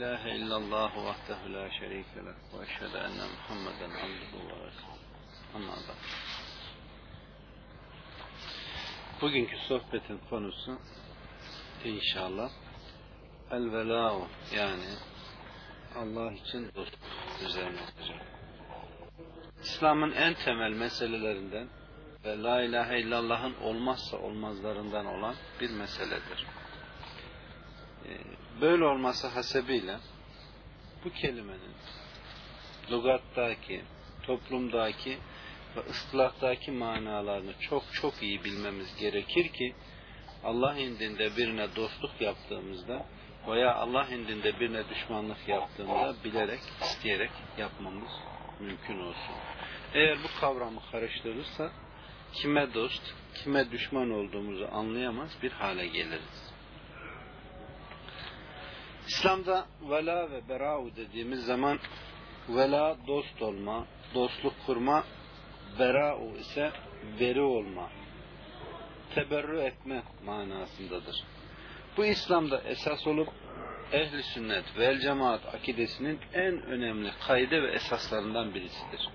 ilahe illallah vahdehu la şerike leh ve eşhedü enne Muhammeden abduhu ve resulüh. Amma Bugünkü sohbetin konusu inşallah el velâhu yani Allah için dost üzerine olacak. İslam'ın en temel meselelerinden ve la ilahe illallah'ın olmazsa olmazlarından olan bir meseledir. Böyle olması hasebiyle bu kelimenin lugattaki, toplumdaki ve ıslahtaki manalarını çok çok iyi bilmemiz gerekir ki Allah indinde birine dostluk yaptığımızda veya Allah indinde birine düşmanlık yaptığında bilerek, isteyerek yapmamız mümkün olsun. Eğer bu kavramı karıştırırsa kime dost, kime düşman olduğumuzu anlayamaz bir hale geliriz. İslam'da vela ve bera'u dediğimiz zaman vela dost olma, dostluk kurma, bera'u ise veri olma, teberrü etme manasındadır. Bu İslam'da esas olup ehli sünnet vel cemaat akidesinin en önemli kaide ve esaslarından birisidir.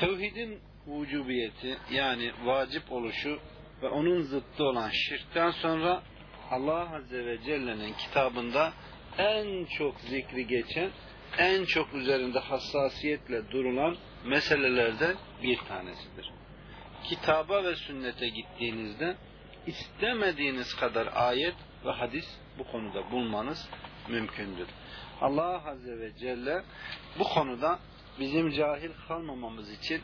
Tevhidin vücubiyeti yani vacip oluşu ve onun zıttı olan şirkten sonra Allah Azze ve Celle'nin kitabında en çok zikri geçen, en çok üzerinde hassasiyetle durulan meselelerden bir tanesidir. Kitaba ve sünnete gittiğinizde istemediğiniz kadar ayet ve hadis bu konuda bulmanız mümkündür. Allah Azze ve Celle bu konuda bizim cahil kalmamamız için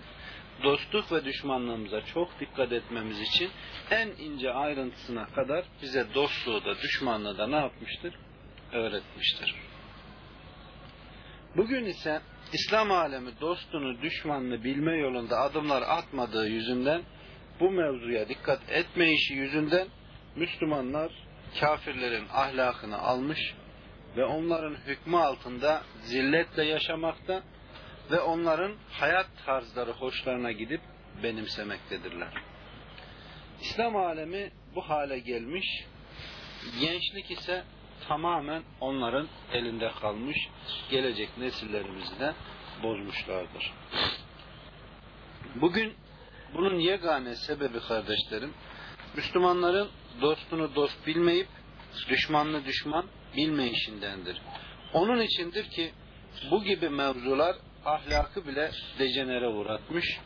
dostluk ve düşmanlığımıza çok dikkat etmemiz için en ince ayrıntısına kadar bize dostluğu da düşmanlığı da ne yapmıştır? Öğretmiştir. Bugün ise İslam alemi dostunu, düşmanını bilme yolunda adımlar atmadığı yüzünden bu mevzuya dikkat etmeyişi yüzünden Müslümanlar kafirlerin ahlakını almış ve onların hükmü altında zilletle yaşamakta ve onların hayat tarzları hoşlarına gidip benimsemektedirler. İslam alemi bu hale gelmiş, gençlik ise tamamen onların elinde kalmış, gelecek nesillerimizi de bozmuşlardır. Bugün bunun yegane sebebi kardeşlerim, Müslümanların dostunu dost bilmeyip, düşmanını düşman bilmeyişindendir. Onun içindir ki bu gibi mevzular ahlakı bile dejenere uğratmış.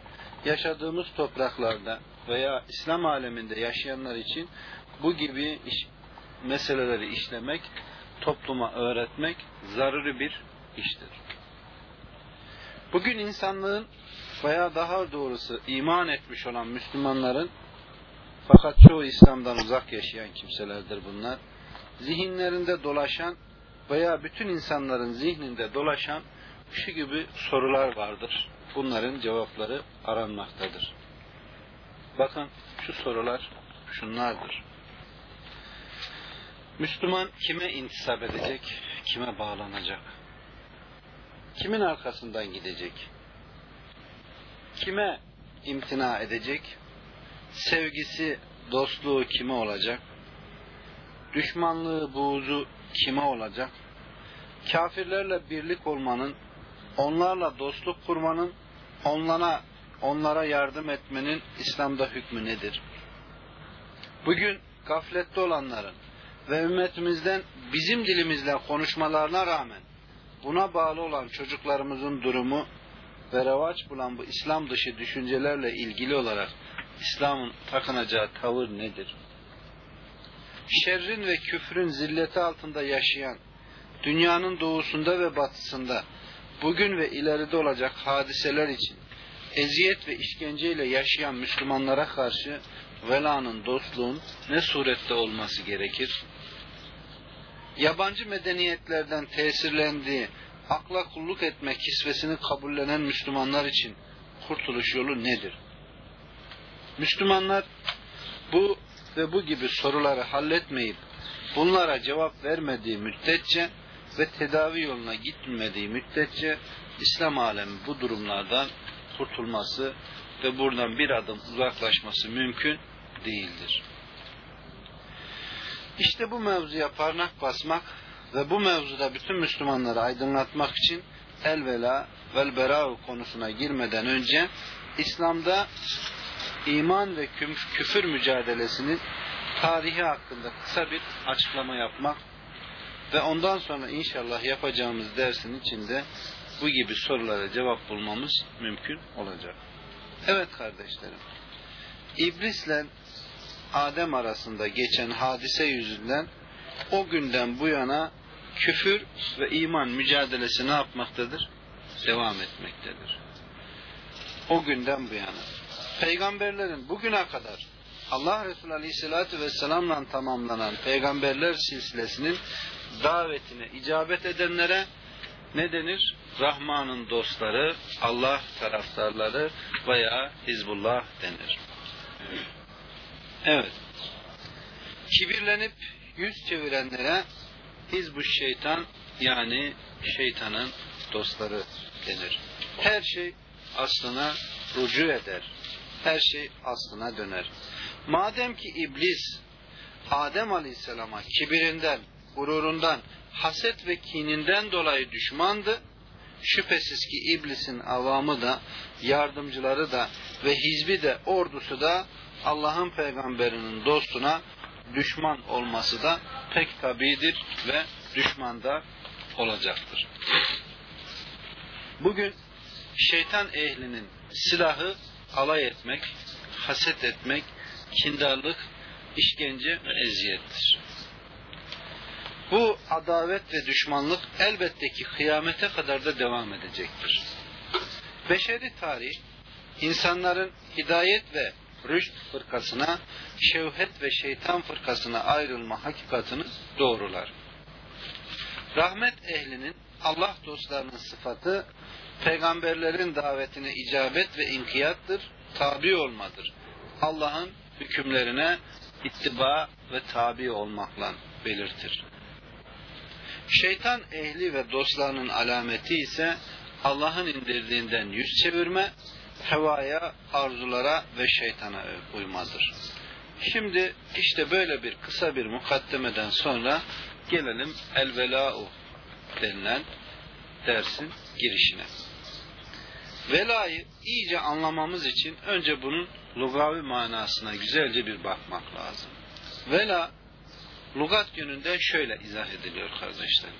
Yaşadığımız topraklarda veya İslam aleminde yaşayanlar için bu gibi iş, meseleleri işlemek, topluma öğretmek zaruri bir iştir. Bugün insanlığın veya daha doğrusu iman etmiş olan Müslümanların fakat çoğu İslam'dan uzak yaşayan kimselerdir bunlar. Zihinlerinde dolaşan veya bütün insanların zihninde dolaşan şu gibi sorular vardır. Bunların cevapları aranmaktadır. Bakın şu sorular şunlardır. Müslüman kime intisap edecek, kime bağlanacak? Kimin arkasından gidecek? Kime imtina edecek? Sevgisi, dostluğu kime olacak? Düşmanlığı, buğzu kime olacak? Kafirlerle birlik olmanın onlarla dostluk kurmanın, onlara, onlara yardım etmenin İslam'da hükmü nedir? Bugün gaflette olanların ve ümmetimizden bizim dilimizle konuşmalarına rağmen buna bağlı olan çocuklarımızın durumu ve revaç bulan bu İslam dışı düşüncelerle ilgili olarak İslam'ın takınacağı tavır nedir? Şerrin ve küfrün zilleti altında yaşayan, dünyanın doğusunda ve batısında bugün ve ileride olacak hadiseler için eziyet ve işkenceyle yaşayan Müslümanlara karşı velanın, dostluğun ne surette olması gerekir? Yabancı medeniyetlerden tesirlendiği, akla kulluk etme kisvesini kabullenen Müslümanlar için kurtuluş yolu nedir? Müslümanlar bu ve bu gibi soruları halletmeyip bunlara cevap vermediği müddetçe ve tedavi yoluna gitmediği müddetçe İslam alemi bu durumlardan kurtulması ve buradan bir adım uzaklaşması mümkün değildir. İşte bu mevzuya parmak basmak Ve bu mevzuda bütün Müslümanları aydınlatmak için el vela vel bera'u konusuna girmeden önce İslam'da iman ve küfür mücadelesinin tarihi hakkında kısa bir açıklama yapmak ve ondan sonra inşallah yapacağımız dersin içinde bu gibi sorulara cevap bulmamız mümkün olacak. Evet kardeşlerim, İblisle Adem arasında geçen hadise yüzünden o günden bu yana küfür ve iman mücadelesi ne yapmaktadır? Devam etmektedir. O günden bu yana. Peygamberlerin bugüne kadar Allah Resulü Aleyhisselatü Vesselam'la tamamlanan peygamberler silsilesinin davetine icabet edenlere ne denir? Rahman'ın dostları, Allah taraftarları veya Hizbullah denir. Evet. Kibirlenip yüz çevirenlere Hizbu şeytan yani şeytanın dostları denir. Her şey aslına rucu eder. Her şey aslına döner. Madem ki iblis Adem Aleyhisselam'a kibirinden, gururundan, haset ve kininden dolayı düşmandı. Şüphesiz ki iblisin avamı da, yardımcıları da ve hizbi de, ordusu da Allah'ın peygamberinin dostuna düşman olması da pek tabidir ve düşman da olacaktır. Bugün şeytan ehlinin silahı alay etmek, haset etmek, kindarlık, işkence ve eziyettir. Bu adavet ve düşmanlık elbette ki kıyamete kadar da devam edecektir. Beşeri tarih, insanların hidayet ve rüşt fırkasına, şevhet ve şeytan fırkasına ayrılma hakikatini doğrular. Rahmet ehlinin Allah dostlarının sıfatı, peygamberlerin davetine icabet ve inkiyattır, tabi olmadır. Allah'ın hükümlerine ittiba ve tabi olmakla belirtir. Şeytan ehli ve dostlarının alameti ise Allah'ın indirdiğinden yüz çevirme, hevaya, arzulara ve şeytana uymadır. Şimdi işte böyle bir kısa bir mukaddemeden sonra gelelim el-vela'u denilen dersin girişine. Velayı iyice anlamamız için önce bunun lugavi manasına güzelce bir bakmak lazım. Vela lugat yönünden şöyle izah ediliyor kardeşlerim.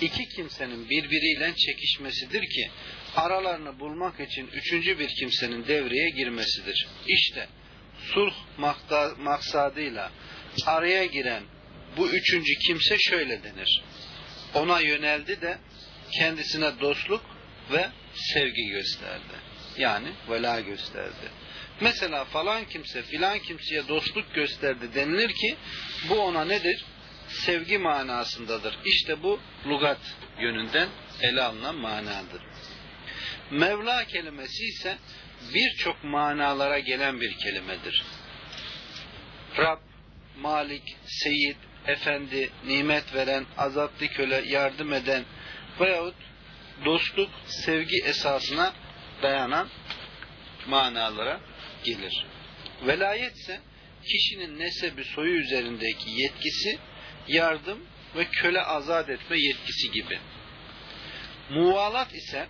İki kimsenin birbiriyle çekişmesidir ki aralarını bulmak için üçüncü bir kimsenin devreye girmesidir. İşte sulh maksadıyla araya giren bu üçüncü kimse şöyle denir. Ona yöneldi de kendisine dostluk ve sevgi gösterdi. Yani vela gösterdi. Mesela falan kimse filan kimseye dostluk gösterdi denilir ki bu ona nedir? Sevgi manasındadır. İşte bu lugat yönünden ele alınan manadır. Mevla kelimesi ise birçok manalara gelen bir kelimedir. Rab, Malik, Seyit, Efendi, nimet veren, azaplı köle, yardım eden veyahut dostluk, sevgi esasına dayanan manalara gelir. Velayet ise kişinin nesebi soyu üzerindeki yetkisi, yardım ve köle azat etme yetkisi gibi. Muvalat ise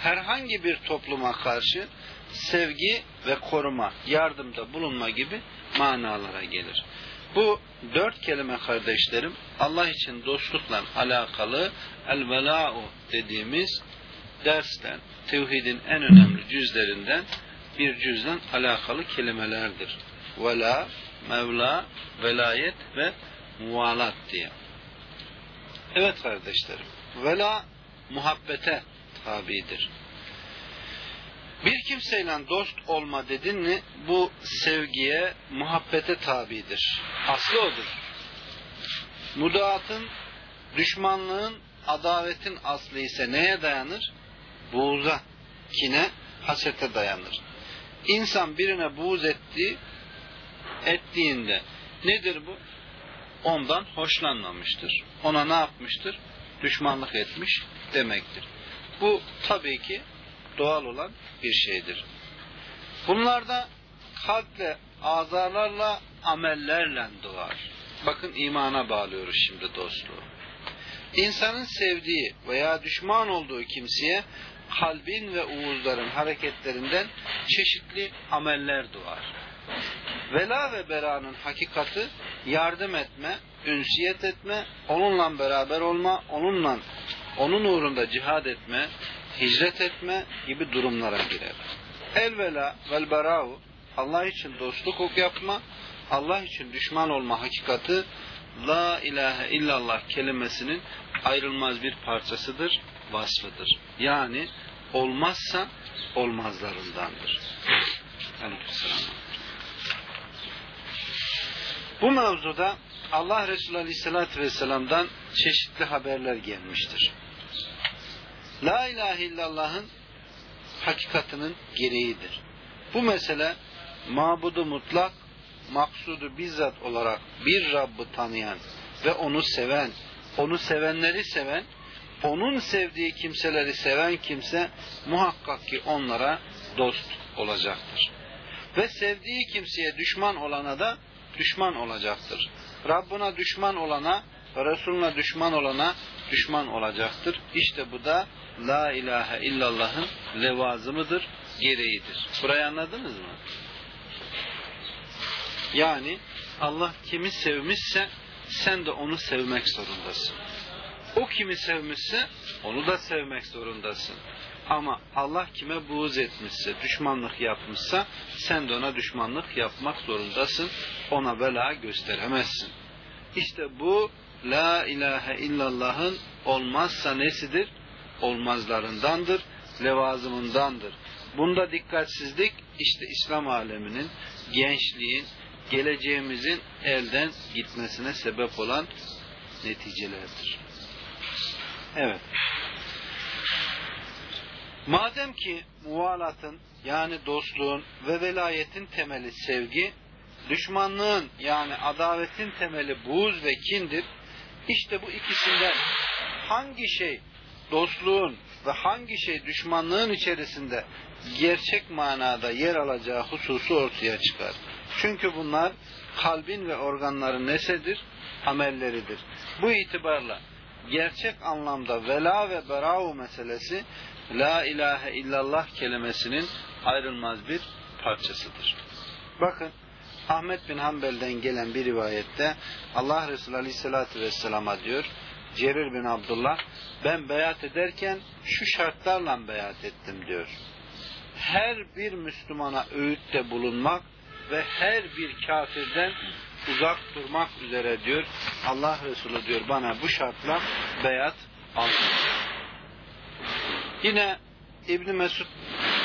herhangi bir topluma karşı sevgi ve koruma, yardımda bulunma gibi manalara gelir. Bu dört kelime kardeşlerim Allah için dostlukla alakalı el-vela'u dediğimiz dersten, tevhidin en önemli cüzlerinden bir cüzden alakalı kelimelerdir. Vela, Mevla, velayet ve muvalat diye. Evet kardeşlerim, vela muhabbete tabidir. Bir kimseyle dost olma dedin mi bu sevgiye, muhabbete tabidir. Aslı odur. Mudaatın, düşmanlığın, adavetin aslı ise neye dayanır? Buğza, kine, hasete dayanır. İnsan birine buğz ettiği, ettiğinde nedir bu? Ondan hoşlanmamıştır. Ona ne yapmıştır? Düşmanlık etmiş demektir. Bu tabii ki doğal olan bir şeydir. Bunlarda kalple, azalarla, amellerle doğar. Bakın imana bağlıyoruz şimdi dostluğu. İnsanın sevdiği veya düşman olduğu kimseye kalbin ve uğuzların hareketlerinden çeşitli ameller doğar. Vela ve beranın hakikati yardım etme, ünsiyet etme, onunla beraber olma, onunla onun uğrunda cihad etme, hicret etme gibi durumlara girer. Elvela vel berau Allah için dostluk yapma, Allah için düşman olma hakikati La ilahe illallah kelimesinin ayrılmaz bir parçasıdır, vasfıdır. Yani olmazsa olmazlarındandır. Aleykümselam. Bu mevzuda Allah Resulü Aleyhisselatü Vesselam'dan çeşitli haberler gelmiştir. La ilahe illallah'ın hakikatinin gereğidir. Bu mesele mabudu mutlak, maksudu bizzat olarak bir Rabb'ı tanıyan ve onu seven, onu sevenleri seven, onun sevdiği kimseleri seven kimse muhakkak ki onlara dost olacaktır. Ve sevdiği kimseye düşman olana da düşman olacaktır. Rabbuna düşman olana ve Resulüne düşman olana düşman olacaktır. İşte bu da La ilahe illallah'ın levazımıdır, gereğidir. Burayı anladınız mı? Yani Allah kimi sevmişse sen de onu sevmek zorundasın. O kimi sevmişse onu da sevmek zorundasın. Ama Allah kime buğz etmişse, düşmanlık yapmışsa sen de ona düşmanlık yapmak zorundasın. Ona bela gösteremezsin. İşte bu La ilahe illallah'ın olmazsa nesidir? Olmazlarındandır, levazımındandır. Bunda dikkatsizlik işte İslam aleminin, gençliğin, geleceğimizin elden gitmesine sebep olan neticelerdir. Evet. Madem ki muvalatın yani dostluğun ve velayetin temeli sevgi, düşmanlığın yani adavetin temeli buğz ve kindir, işte bu ikisinden hangi şey dostluğun ve hangi şey düşmanlığın içerisinde gerçek manada yer alacağı hususu ortaya çıkar. Çünkü bunlar kalbin ve organların nesedir? Amelleridir. Bu itibarla gerçek anlamda vela ve berau meselesi La ilahe illallah kelimesinin ayrılmaz bir parçasıdır. Bakın Ahmet bin Hanbel'den gelen bir rivayette Allah Resulü Aleyhisselatü Vesselam'a diyor Cerir bin Abdullah ben beyat ederken şu şartlarla beyat ettim diyor. Her bir Müslümana öğütte bulunmak ve her bir kafirden uzak durmak üzere diyor. Allah Resulü diyor bana bu şartla beyat aldı. Yine İbni Mesud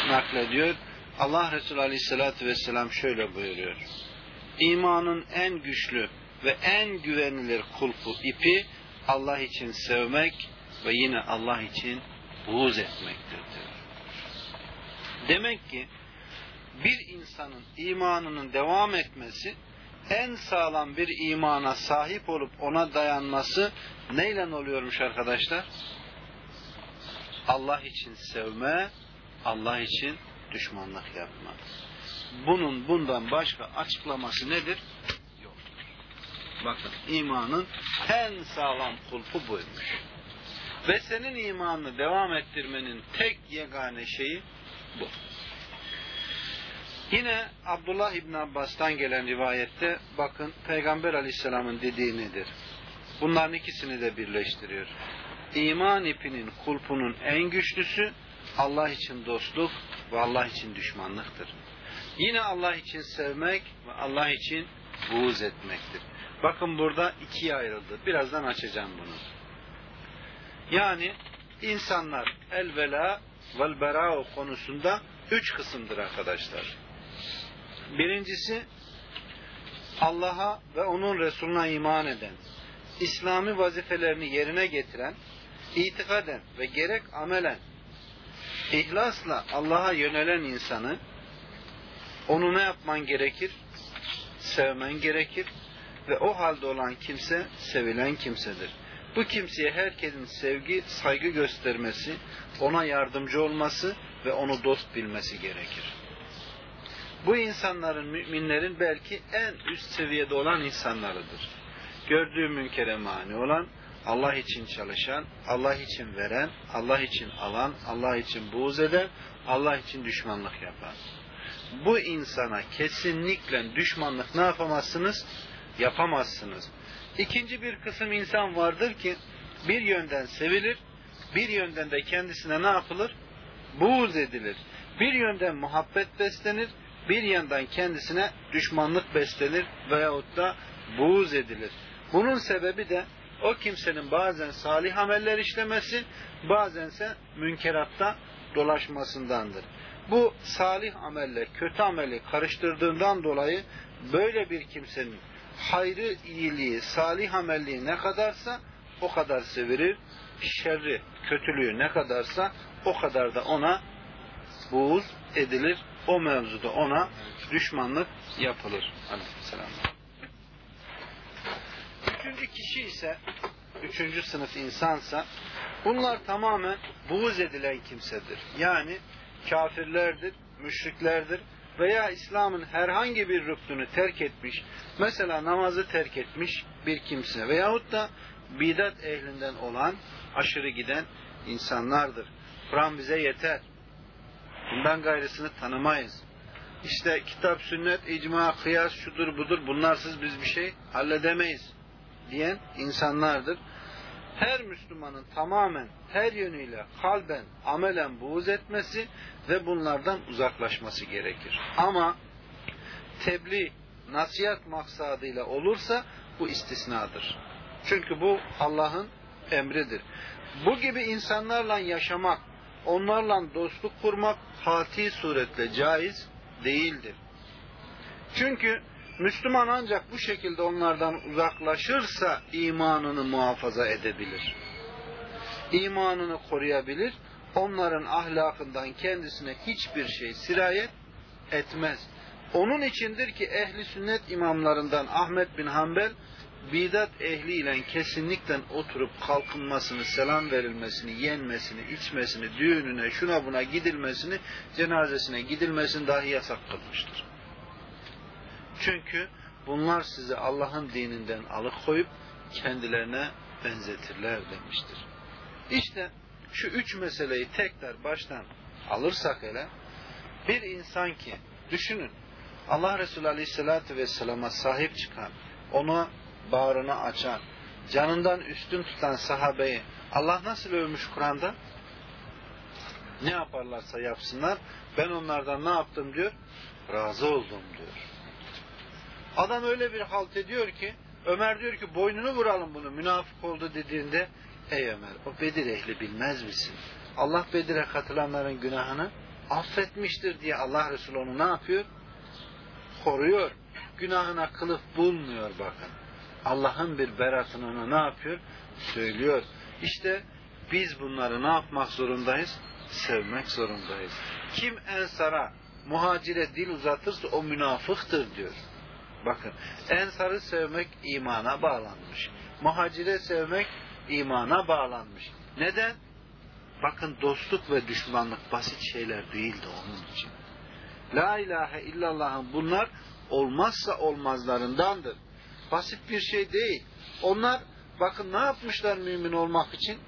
naklediyor. Allah Resulü Aleyhisselatü Vesselam şöyle buyuruyor. İmanın en güçlü ve en güvenilir kulpu ipi Allah için sevmek ve yine Allah için buğz etmektir diyor. Demek ki bir insanın imanının devam etmesi en sağlam bir imana sahip olup ona dayanması neyle oluyormuş arkadaşlar? Allah için sevme, Allah için düşmanlık yapma. Bunun bundan başka açıklaması nedir? Yok. Bakın imanın en sağlam kulpu buymuş. Ve senin imanını devam ettirmenin tek yegane şeyi bu. Yine Abdullah İbn Abbas'tan gelen rivayette bakın Peygamber Aleyhisselam'ın dediği nedir? Bunların ikisini de birleştiriyor. İman ipinin kulpunun en güçlüsü Allah için dostluk ve Allah için düşmanlıktır. Yine Allah için sevmek ve Allah için buğz etmektir. Bakın burada ikiye ayrıldı. Birazdan açacağım bunu. Yani insanlar el vela vel berao konusunda üç kısımdır arkadaşlar. Birincisi Allah'a ve onun Resulüne iman eden, İslami vazifelerini yerine getiren, itikaden ve gerek amelen ihlasla Allah'a yönelen insanı onu ne yapman gerekir? Sevmen gerekir ve o halde olan kimse sevilen kimsedir. Bu kimseye herkesin sevgi, saygı göstermesi, ona yardımcı olması ve onu dost bilmesi gerekir. Bu insanların, müminlerin belki en üst seviyede olan insanlarıdır. gördüğü münkere mani olan, Allah için çalışan, Allah için veren, Allah için alan, Allah için buğz eden, Allah için düşmanlık yapan. Bu insana kesinlikle düşmanlık ne yapamazsınız? Yapamazsınız. İkinci bir kısım insan vardır ki bir yönden sevilir, bir yönden de kendisine ne yapılır? Buğz edilir. Bir yönden muhabbet beslenir, bir yandan kendisine düşmanlık beslenir veyahut da buğz edilir. Bunun sebebi de o kimsenin bazen salih ameller işlemesi, bazense münkeratta dolaşmasındandır. Bu salih amelle kötü ameli karıştırdığından dolayı böyle bir kimsenin hayrı, iyiliği, salih amelliği ne kadarsa o kadar sevilir, şerri, kötülüğü ne kadarsa o kadar da ona buğuz edilir. O mevzuda ona düşmanlık yapılır. Aleyhisselam. Üçüncü kişi ise, üçüncü sınıf insansa, bunlar tamamen buğz edilen kimsedir. Yani kafirlerdir, müşriklerdir veya İslam'ın herhangi bir rüknünü terk etmiş, mesela namazı terk etmiş bir kimse veyahut da bidat ehlinden olan, aşırı giden insanlardır. Kur'an bize yeter. Bundan gayrısını tanımayız. İşte kitap, sünnet, icma, kıyas, şudur budur bunlarsız biz bir şey halledemeyiz diyen insanlardır. Her Müslümanın tamamen her yönüyle kalben, amelen buğz etmesi ve bunlardan uzaklaşması gerekir. Ama tebliğ, nasihat maksadıyla olursa bu istisnadır. Çünkü bu Allah'ın emridir. Bu gibi insanlarla yaşamak, onlarla dostluk kurmak hati suretle caiz değildir. Çünkü Müslüman ancak bu şekilde onlardan uzaklaşırsa imanını muhafaza edebilir. İmanını koruyabilir, onların ahlakından kendisine hiçbir şey sirayet etmez. Onun içindir ki ehli sünnet imamlarından Ahmet bin Hanbel bidat ehliyle kesinlikle oturup kalkınmasını, selam verilmesini, yenmesini, içmesini, düğününe, şuna buna gidilmesini, cenazesine gidilmesini dahi yasak kılmıştır. Çünkü bunlar sizi Allah'ın dininden alıkoyup kendilerine benzetirler demiştir. İşte şu üç meseleyi tekrar baştan alırsak hele bir insan ki düşünün Allah Resulü Aleyhisselatü Vesselam'a sahip çıkan, ona bağrını açan, canından üstün tutan sahabeyi Allah nasıl övmüş Kur'an'da? Ne yaparlarsa yapsınlar ben onlardan ne yaptım diyor? Razı oldum diyor. Adam öyle bir halt ediyor ki Ömer diyor ki boynunu vuralım bunu münafık oldu dediğinde ey Ömer o Bedir ehli bilmez misin? Allah Bedir'e katılanların günahını affetmiştir diye Allah Resulü onu ne yapıyor? Koruyor. Günahına kılıf bulmuyor bakın. Allah'ın bir beratını ona ne yapıyor? Söylüyor. İşte biz bunları ne yapmak zorundayız? Sevmek zorundayız. Kim ensara, muhacire dil uzatırsa o münafıktır diyor. Bakın ensarı sevmek imana bağlanmış. Muhacire sevmek imana bağlanmış. Neden? Bakın dostluk ve düşmanlık basit şeyler değildi onun için. La ilahe illallah'ın bunlar olmazsa olmazlarındandır. Basit bir şey değil. Onlar bakın ne yapmışlar mümin olmak için?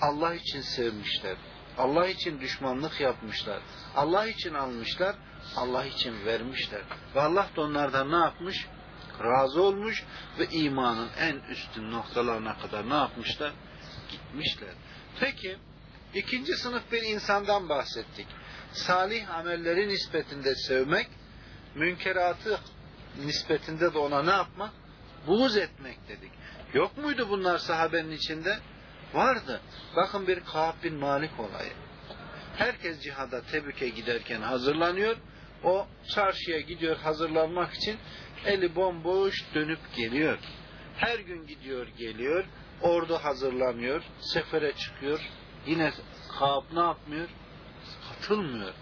Allah için sevmişler. Allah için düşmanlık yapmışlar. Allah için almışlar. Allah için vermişler. Ve Allah da onlardan ne yapmış? Razı olmuş ve imanın en üstün noktalarına kadar ne yapmışlar? Gitmişler. Peki ikinci sınıf bir insandan bahsettik. Salih amelleri nispetinde sevmek, münkeratı nispetinde de ona ne yapmak? Buğz etmek dedik. Yok muydu bunlar sahabenin içinde? Vardı. Bakın bir Kaab bin Malik olayı. Herkes cihada Tebük'e giderken hazırlanıyor. O çarşıya gidiyor hazırlanmak için eli bomboş dönüp geliyor. Her gün gidiyor geliyor. Ordu hazırlanıyor. Sefere çıkıyor. Yine Kaab ne yapmıyor? Katılmıyor.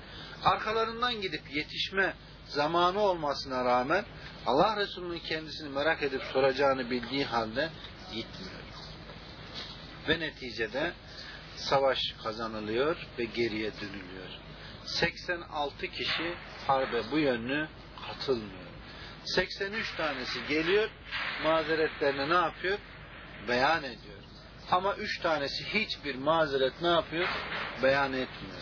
Arkalarından gidip yetişme zamanı olmasına rağmen Allah Resulü'nün kendisini merak edip soracağını bildiği halde gitmiyor. Ve neticede savaş kazanılıyor ve geriye dönülüyor. 86 kişi harbe bu yönlü katılmıyor. 83 tanesi geliyor, mazeretlerini ne yapıyor? Beyan ediyor. Ama üç tanesi hiçbir mazeret ne yapıyor? Beyan etmiyor.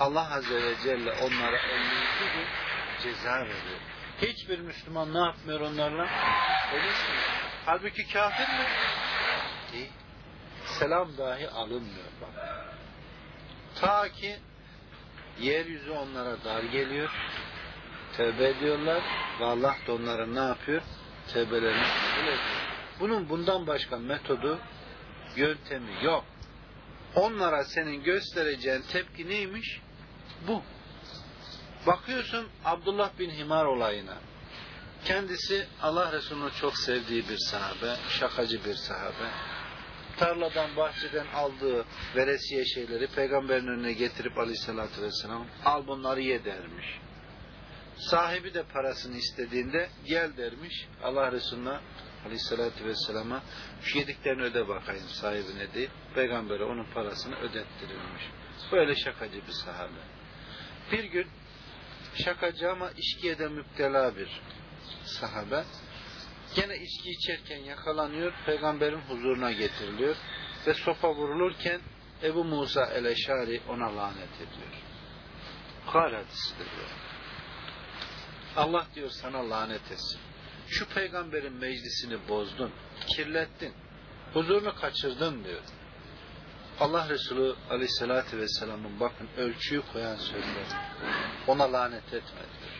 Allah Azze ve Celle onlara 52 gün ceza veriyor. Hiçbir Müslüman ne yapmıyor onlarla? Konuşmuyor. Halbuki kafir mi? Değil. Selam dahi alınmıyor bak. Ta ki yeryüzü onlara dar geliyor. Tevbe ediyorlar ve Allah da onların ne yapıyor? Tevbelerini kabul. Bunun bundan başka metodu, yöntemi yok. Onlara senin göstereceğin tepki neymiş? Bu. Bakıyorsun Abdullah bin Himar olayına. Kendisi Allah Resulü'nü çok sevdiği bir sahabe, şakacı bir sahabe. Tarladan, bahçeden aldığı veresiye şeyleri peygamberin önüne getirip aleyhissalatü vesselam al bunları ye dermiş. Sahibi de parasını istediğinde gel dermiş Allah Resulü'ne aleyhissalatü vesselama şu yediklerini öde bakayım sahibine deyip peygambere onun parasını ödettirilmiş. Böyle şakacı bir sahabe. Bir gün şakacı ama içkiye de müptela bir sahabe gene içki içerken yakalanıyor peygamberin huzuruna getiriliyor ve sopa vurulurken Ebu Musa el-Eşari ona lanet ediyor. Kal hadisidir diyor. Allah diyor sana lanet etsin. Şu peygamberin meclisini bozdun, kirlettin, huzurunu kaçırdın diyor. Allah Resulü Aleyhisselatü Vesselam'ın bakın ölçüyü koyan sözler. Ona lanet etme diyor.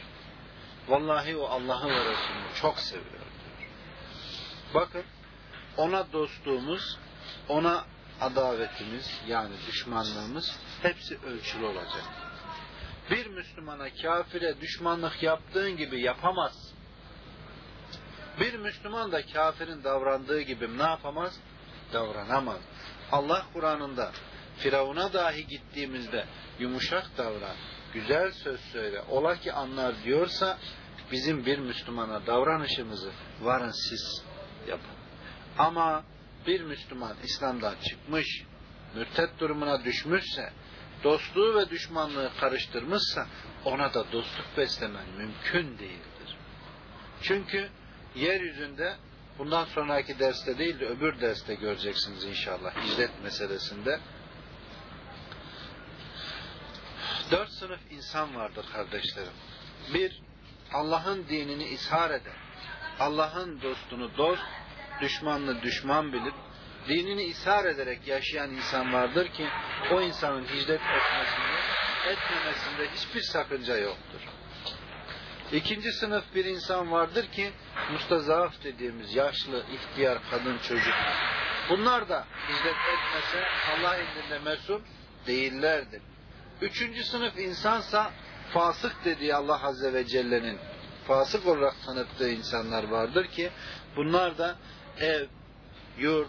Vallahi o Allah'ı ve Resulü'nü çok seviyor diyor. Bakın ona dostluğumuz, ona adavetimiz yani düşmanlığımız hepsi ölçülü olacak. Bir Müslümana kafire düşmanlık yaptığın gibi yapamaz. Bir Müslüman da kafirin davrandığı gibi ne yapamaz? Davranamaz. Allah Kur'an'ında Firavun'a dahi gittiğimizde yumuşak davran, güzel söz söyle, ola ki anlar diyorsa bizim bir Müslümana davranışımızı varın siz yapın. Ama bir Müslüman İslam'dan çıkmış, mürtet durumuna düşmüşse, dostluğu ve düşmanlığı karıştırmışsa ona da dostluk beslemen mümkün değildir. Çünkü yeryüzünde bundan sonraki derste değil de öbür derste göreceksiniz inşallah hicret meselesinde. Dört sınıf insan vardır kardeşlerim. Bir, Allah'ın dinini ishar eden, Allah'ın dostunu dost, düşmanını düşman bilip, dinini ishar ederek yaşayan insan vardır ki, o insanın hicret etmesinde, etmemesinde hiçbir sakınca yoktur. İkinci sınıf bir insan vardır ki mustazaf dediğimiz yaşlı, ihtiyar, kadın, çocuk. Bunlar da hicret etmese Allah indinde mesum değillerdir. Üçüncü sınıf insansa fasık dediği Allah Azze ve Celle'nin fasık olarak tanıttığı insanlar vardır ki bunlar da ev, yurt,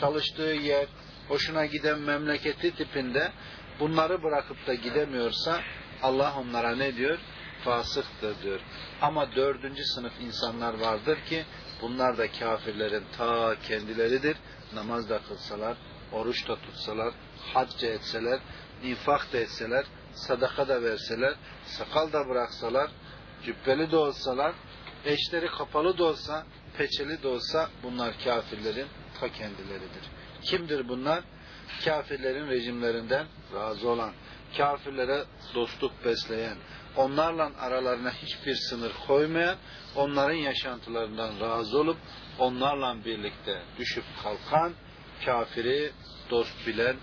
çalıştığı yer, hoşuna giden memleketi tipinde bunları bırakıp da gidemiyorsa Allah onlara ne diyor? Fasıktır. Ama dördüncü sınıf insanlar vardır ki bunlar da kafirlerin ta kendileridir. Namaz da kılsalar, oruç da tutsalar, hacca etseler, infak da etseler, sadaka da verseler, sakal da bıraksalar, cübbeli de olsalar, eşleri kapalı da olsa, peçeli de olsa bunlar kafirlerin ta kendileridir. Kimdir bunlar? Kafirlerin rejimlerinden razı olan, kafirlere dostluk besleyen, onlarla aralarına hiçbir sınır koymayan, onların yaşantılarından razı olup, onlarla birlikte düşüp kalkan, kafiri dost bilen,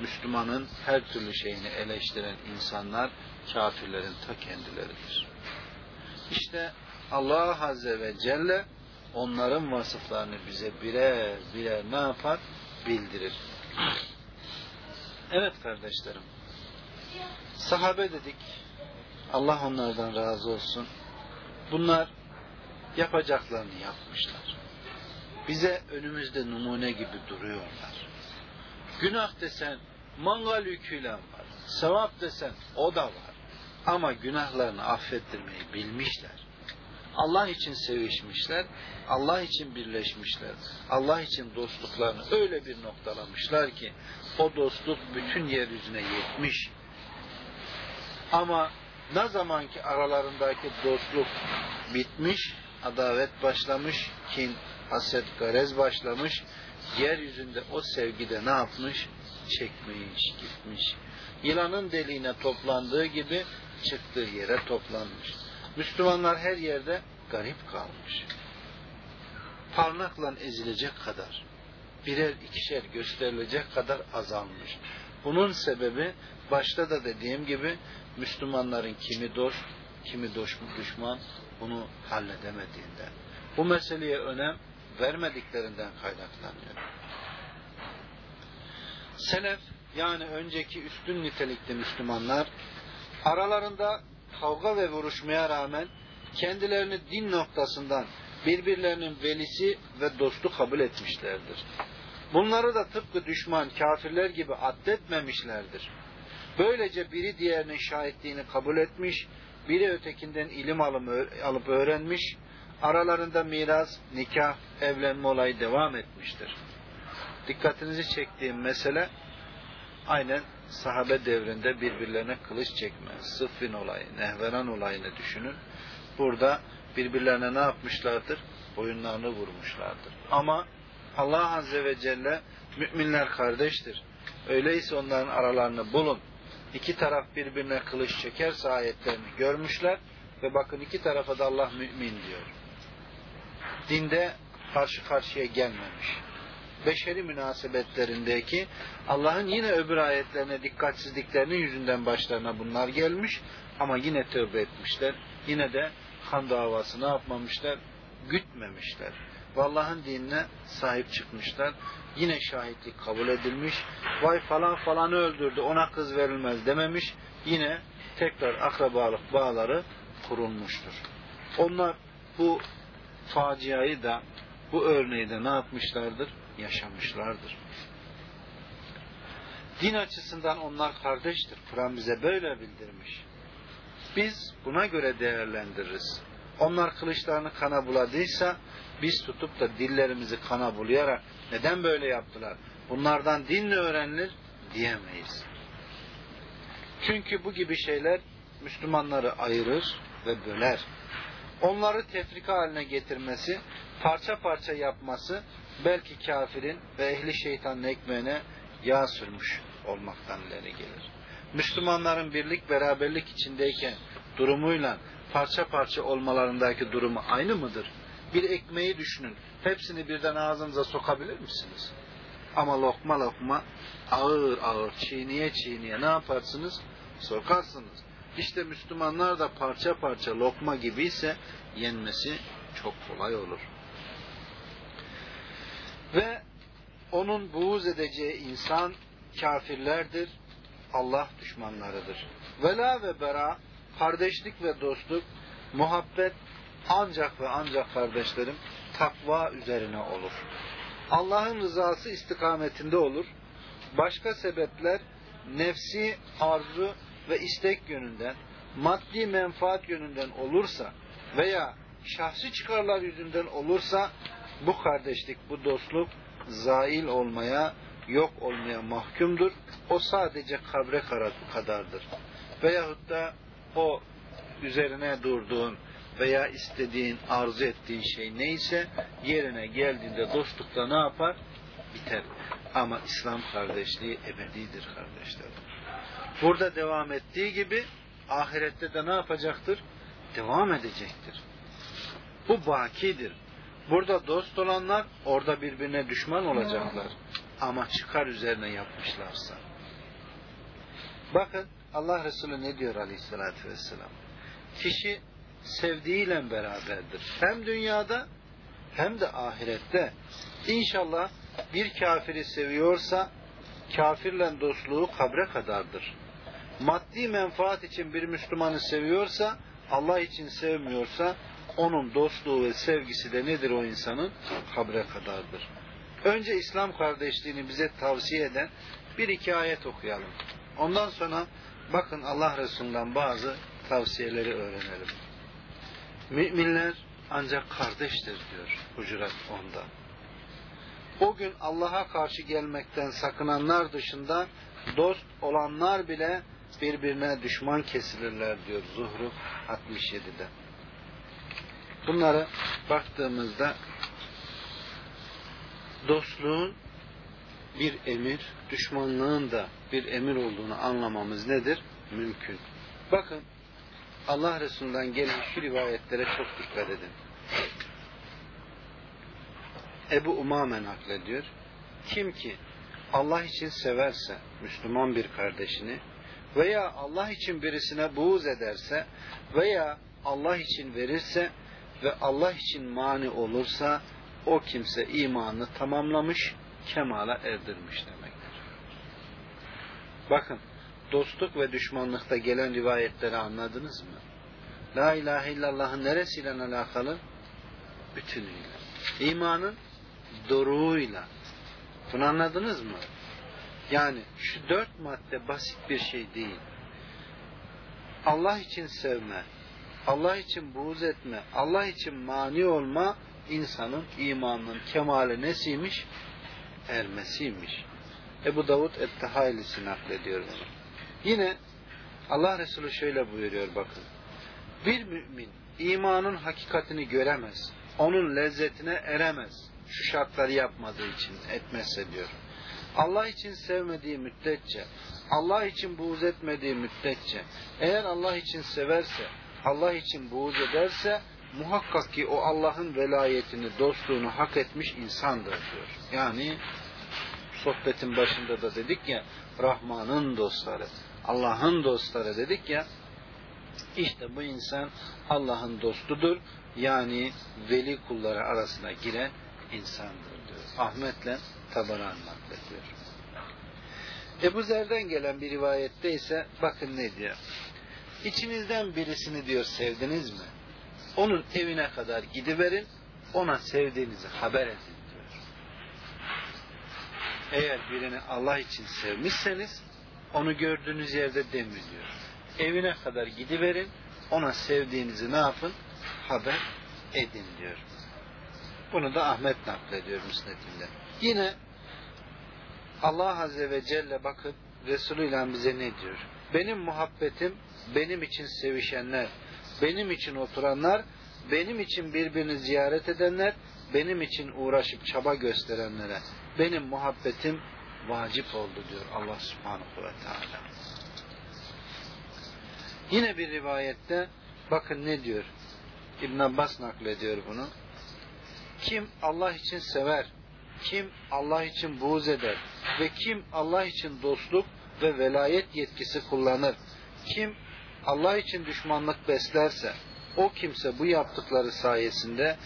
Müslümanın her türlü şeyini eleştiren insanlar, kafirlerin ta kendileridir. İşte Allah Azze ve Celle onların vasıflarını bize birer birer ne yapar? Bildirir. Evet kardeşlerim. Sahabe dedik. Allah onlardan razı olsun. Bunlar yapacaklarını yapmışlar. Bize önümüzde numune gibi duruyorlar. Günah desen mangal yüküyle var. Sevap desen o da var. Ama günahlarını affettirmeyi bilmişler. Allah için sevişmişler, Allah için birleşmişler, Allah için dostluklarını öyle bir noktalamışlar ki o dostluk bütün yeryüzüne yetmiş. Ama Ne zaman ki aralarındaki dostluk bitmiş, adavet başlamış, kin, haset, garez başlamış, yeryüzünde o sevgide ne yapmış? Çekmiş, gitmiş. Yılanın deliğine toplandığı gibi çıktığı yere toplanmış. Müslümanlar her yerde garip kalmış. Parmakla ezilecek kadar, birer ikişer gösterilecek kadar azalmış. Bunun sebebi başta da dediğim gibi Müslümanların kimi dost, kimi düşman bunu halledemediğinden. Bu meseleye önem vermediklerinden kaynaklanıyor. Selef yani önceki üstün nitelikli Müslümanlar aralarında kavga ve vuruşmaya rağmen kendilerini din noktasından birbirlerinin velisi ve dostu kabul etmişlerdir. Bunları da tıpkı düşman kafirler gibi addetmemişlerdir. Böylece biri diğerinin şahitliğini kabul etmiş, biri ötekinden ilim alıp öğrenmiş, aralarında miras, nikah, evlenme olayı devam etmiştir. Dikkatinizi çektiğim mesele aynen sahabe devrinde birbirlerine kılıç çekme, sıffin olayı, nehveran olayını düşünün. Burada birbirlerine ne yapmışlardır? Boyunlarını vurmuşlardır. Ama Allah Azze ve Celle müminler kardeştir. Öyleyse onların aralarını bulun. İki taraf birbirine kılıç çekerse ayetlerini görmüşler ve bakın iki tarafa da Allah mümin diyor. Dinde karşı karşıya gelmemiş. Beşeri münasebetlerindeki Allah'ın yine öbür ayetlerine dikkatsizliklerinin yüzünden başlarına bunlar gelmiş ama yine tövbe etmişler. Yine de kan davası ne yapmamışlar? Gütmemişler. Ve Allah'ın dinine sahip çıkmışlar. Yine şahitlik kabul edilmiş. Vay falan falanı öldürdü ona kız verilmez dememiş. Yine tekrar akrabalık bağları kurulmuştur. Onlar bu faciayı da bu örneği de ne yapmışlardır? Yaşamışlardır. Din açısından onlar kardeştir. Kur'an bize böyle bildirmiş. Biz buna göre değerlendiririz. Onlar kılıçlarını kana buladıysa biz tutup da dillerimizi kana bulayarak neden böyle yaptılar? Bunlardan din mi öğrenilir? Diyemeyiz. Çünkü bu gibi şeyler Müslümanları ayırır ve böler. Onları tefrika haline getirmesi, parça parça yapması belki kafirin ve ehli şeytanın ekmeğine yağ sürmüş olmaktan ileri gelir. Müslümanların birlik beraberlik içindeyken durumuyla parça parça olmalarındaki durumu aynı mıdır? Bir ekmeği düşünün. Hepsini birden ağzınıza sokabilir misiniz? Ama lokma lokma ağır ağır çiğniye çiğniye ne yaparsınız? Sokarsınız. İşte Müslümanlar da parça parça lokma gibi ise yenmesi çok kolay olur. Ve onun buğuz edeceği insan kafirlerdir, Allah düşmanlarıdır. Vela ve bera, kardeşlik ve dostluk, muhabbet ancak ve ancak kardeşlerim takva üzerine olur. Allah'ın rızası istikametinde olur. Başka sebepler nefsi arzu ve istek yönünden, maddi menfaat yönünden olursa veya şahsi çıkarlar yüzünden olursa bu kardeşlik, bu dostluk zail olmaya, yok olmaya mahkumdur. O sadece kabre kadardır. Veyahut da o üzerine durduğun veya istediğin, arzu ettiğin şey neyse yerine geldiğinde dostlukta ne yapar? Biter. Ama İslam kardeşliği ebedidir kardeşler. Burada devam ettiği gibi ahirette de ne yapacaktır? Devam edecektir. Bu bakidir. Burada dost olanlar orada birbirine düşman olacaklar. Ama çıkar üzerine yapmışlarsa. Bakın Allah Resulü ne diyor aleyhissalatü vesselam? Kişi sevdiğiyle beraberdir. Hem dünyada hem de ahirette. İnşallah bir kafiri seviyorsa kafirle dostluğu kabre kadardır. Maddi menfaat için bir Müslümanı seviyorsa Allah için sevmiyorsa onun dostluğu ve sevgisi de nedir o insanın? Kabre kadardır. Önce İslam kardeşliğini bize tavsiye eden bir iki ayet okuyalım. Ondan sonra bakın Allah Resulü'nden bazı tavsiyeleri öğrenelim. Müminler ancak kardeştir diyor Hucurat 10'da. O gün Allah'a karşı gelmekten sakınanlar dışında dost olanlar bile birbirine düşman kesilirler diyor Zuhruf 67'de. Bunlara baktığımızda dostluğun bir emir, düşmanlığın da bir emir olduğunu anlamamız nedir? Mümkün. Bakın Allah Resulü'nden gelen şu rivayetlere çok dikkat edin. Ebu Umame naklediyor. Kim ki Allah için severse Müslüman bir kardeşini veya Allah için birisine buğz ederse veya Allah için verirse ve Allah için mani olursa o kimse imanını tamamlamış, kemala erdirmiş demektir. Bakın, dostluk ve düşmanlıkta gelen rivayetleri anladınız mı? La ilahe illallah'ın neresiyle alakalı? Bütünüyle. İmanın doruğuyla. Bunu anladınız mı? Yani şu dört madde basit bir şey değil. Allah için sevme, Allah için buğz etme, Allah için mani olma insanın imanının kemali nesiymiş? Ermesiymiş. Ebu Davud Ettehaylisi naklediyor bunu. Yine Allah Resulü şöyle buyuruyor bakın. Bir mümin imanın hakikatini göremez. Onun lezzetine eremez. Şu şartları yapmadığı için etmezse diyor. Allah için sevmediği müddetçe, Allah için buğz etmediği müddetçe, eğer Allah için severse, Allah için buğz ederse, muhakkak ki o Allah'ın velayetini, dostluğunu hak etmiş insandır diyor. Yani sohbetin başında da dedik ya, Rahman'ın dostları, Allah'ın dostları dedik ya, işte bu insan Allah'ın dostudur. Yani veli kulları arasına giren insandır diyor. Ahmet'le Tabaran naklediyor. Ebu Zer'den gelen bir rivayette ise bakın ne diyor. İçinizden birisini diyor sevdiniz mi? Onun evine kadar gidiverin, ona sevdiğinizi haber edin. Eğer birini Allah için sevmişseniz, onu gördüğünüz yerde demin diyor. Evine kadar gidiverin, ona sevdiğinizi ne yapın? Haber edin diyor. Bunu da Ahmet naklediyor müsnedinde. Yine Allah Azze ve Celle bakın Resulü ile bize ne diyor? Benim muhabbetim, benim için sevişenler, benim için oturanlar, benim için birbirini ziyaret edenler, benim için uğraşıp çaba gösterenlere benim muhabbetim vacip oldu diyor Allah subhanahu ve teala. Yine bir rivayette bakın ne diyor? İbn Abbas naklediyor bunu. Kim Allah için sever, kim Allah için buğz eder ve kim Allah için dostluk ve velayet yetkisi kullanır, kim Allah için düşmanlık beslerse, o kimse bu yaptıkları sayesinde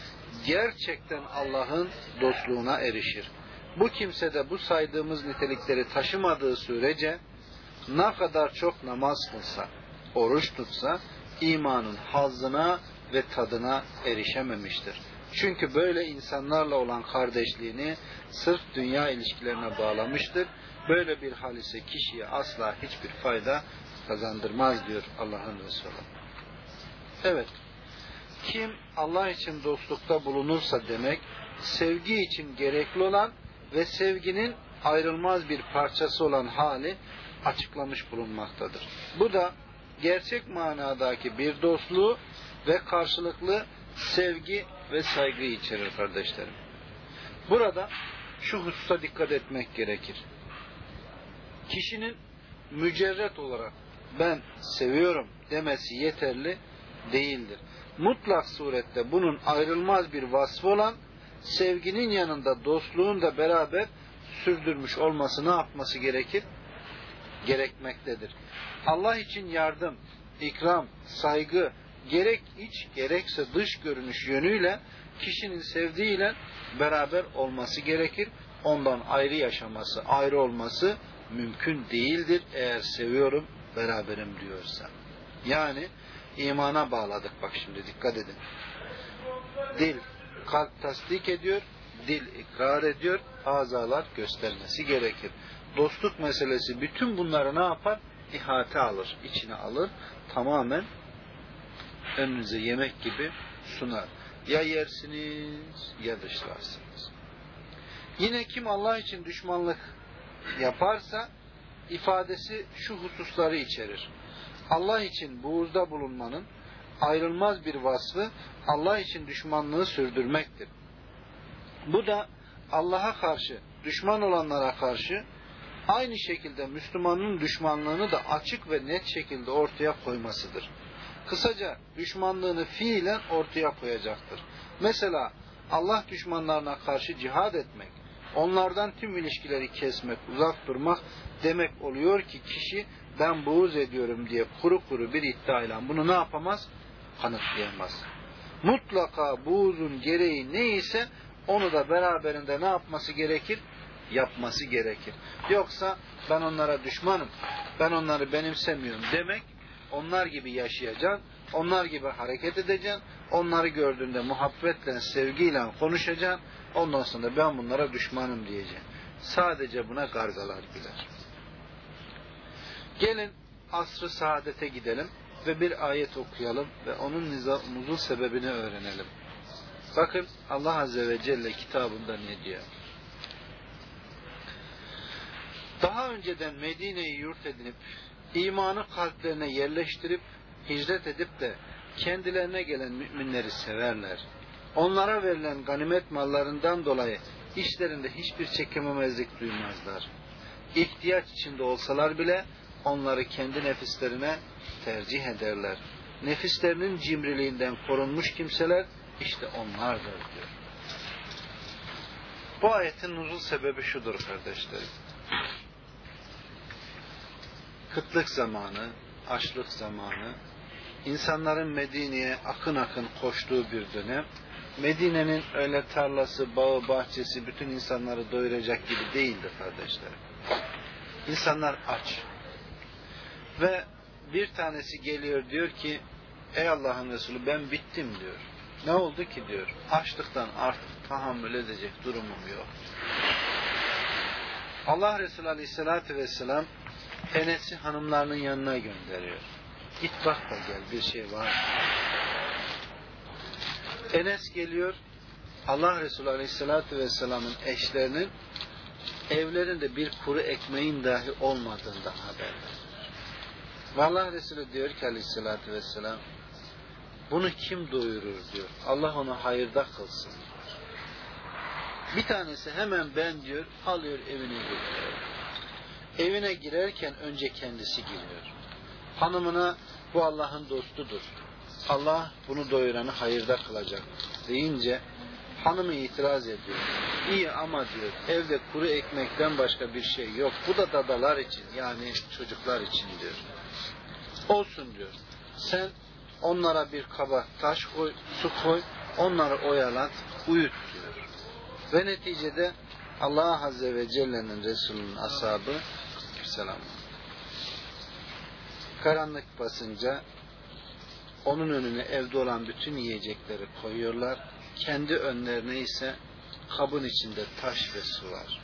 gerçekten Allah'ın dostluğuna erişir. Bu kimse de bu saydığımız nitelikleri taşımadığı sürece ne kadar çok namaz kılsa, oruç tutsa imanın hazzına ve tadına erişememiştir. Çünkü böyle insanlarla olan kardeşliğini sırf dünya ilişkilerine bağlamıştır. Böyle bir hal ise kişiye asla hiçbir fayda kazandırmaz diyor Allah'ın Resulü. Evet. Kim Allah için dostlukta bulunursa demek sevgi için gerekli olan ve sevginin ayrılmaz bir parçası olan hali açıklamış bulunmaktadır. Bu da gerçek manadaki bir dostluğu ve karşılıklı sevgi ve saygıyı içerir kardeşlerim. Burada şu hususa dikkat etmek gerekir. Kişinin mücerret olarak ben seviyorum demesi yeterli değildir. Mutlak surette bunun ayrılmaz bir vasfı olan sevginin yanında dostluğun da beraber sürdürmüş olması ne yapması gerekir? Gerekmektedir. Allah için yardım, ikram, saygı, gerek iç gerekse dış görünüş yönüyle kişinin sevdiğiyle beraber olması gerekir. Ondan ayrı yaşaması, ayrı olması mümkün değildir eğer seviyorum, beraberim diyorsa. Yani imana bağladık bak şimdi dikkat edin. Dil kalp tasdik ediyor, dil ikrar ediyor, azalar göstermesi gerekir. Dostluk meselesi bütün bunları ne yapar? İhate alır, içine alır, tamamen önünüze yemek gibi sunar. Ya yersiniz ya dışlarsınız. Yine kim Allah için düşmanlık yaparsa ifadesi şu hususları içerir. Allah için buğuzda bulunmanın ayrılmaz bir vasfı Allah için düşmanlığı sürdürmektir. Bu da Allah'a karşı, düşman olanlara karşı aynı şekilde Müslümanın düşmanlığını da açık ve net şekilde ortaya koymasıdır. Kısaca düşmanlığını fiilen ortaya koyacaktır. Mesela Allah düşmanlarına karşı cihad etmek, onlardan tüm ilişkileri kesmek, uzak durmak demek oluyor ki kişi ben buğz ediyorum diye kuru kuru bir iddiayla bunu ne yapamaz? Kanıtlayamaz. Mutlaka buğzun gereği neyse onu da beraberinde ne yapması gerekir? Yapması gerekir. Yoksa ben onlara düşmanım, ben onları benimsemiyorum demek, onlar gibi yaşayacaksın, onlar gibi hareket edeceksin, onları gördüğünde muhabbetle, sevgiyle konuşacaksın, ondan sonra ben bunlara düşmanım diyeceksin. Sadece buna gargalar güler. Gelin asrı saadete gidelim ve bir ayet okuyalım ve onun nuzul sebebini öğrenelim. Bakın Allah Azze ve Celle kitabında ne diyor? Daha önceden Medine'yi yurt edinip imanı kalplerine yerleştirip hicret edip de kendilerine gelen müminleri severler. Onlara verilen ganimet mallarından dolayı işlerinde hiçbir çekememezlik duymazlar. İhtiyaç içinde olsalar bile onları kendi nefislerine tercih ederler. Nefislerinin cimriliğinden korunmuş kimseler işte onlardır diyor. Bu ayetin nuzul sebebi şudur kardeşlerim. Kıtlık zamanı, açlık zamanı, insanların Medine'ye akın akın koştuğu bir dönem, Medine'nin öyle tarlası, bağı, bahçesi bütün insanları doyuracak gibi değildi kardeşlerim. İnsanlar aç. Ve bir tanesi geliyor diyor ki, ey Allah'ın Resulü ben bittim diyor. Ne oldu ki diyor. Açlıktan artık tahammül edecek durumum yok. Allah Resulü Aleyhisselatü Vesselam Enes'i hanımlarının yanına gönderiyor. Git bak da gel bir şey var. Enes geliyor. Allah Resulü Aleyhisselatü Vesselam'ın eşlerinin evlerinde bir kuru ekmeğin dahi olmadığında haber. Ve Allah Resulü diyor ki Aleyhisselatü Vesselam bunu kim doyurur diyor. Allah onu hayırda kılsın. Bir tanesi hemen ben diyor alıyor evine götürüyor. Evine girerken önce kendisi giriyor. Hanımına bu Allah'ın dostudur. Allah bunu doyuranı hayırda kılacak deyince hanımı itiraz ediyor. İyi ama diyor evde kuru ekmekten başka bir şey yok. Bu da dadalar için yani çocuklar için diyor. Olsun diyor. Sen onlara bir kaba taş koy, su koy, onları oyalat, uyut diyor. Ve neticede Allah Azze ve Celle'nin Resulü'nün ashabı selam karanlık basınca onun önüne evde olan bütün yiyecekleri koyuyorlar. Kendi önlerine ise kabın içinde taş ve su var.